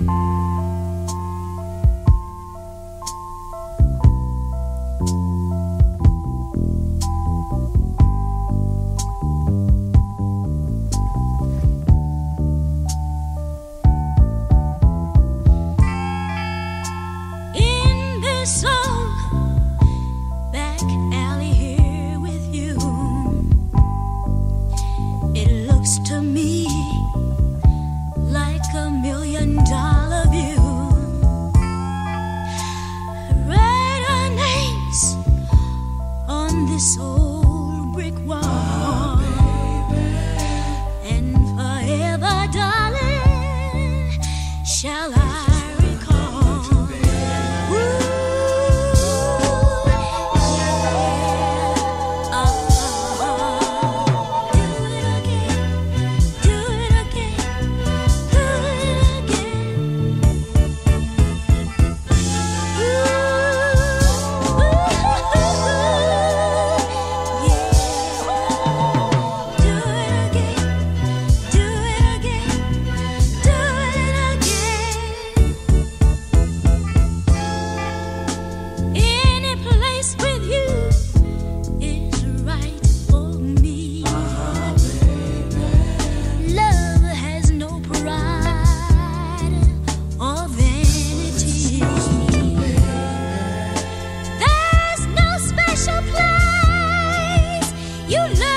in shall I You love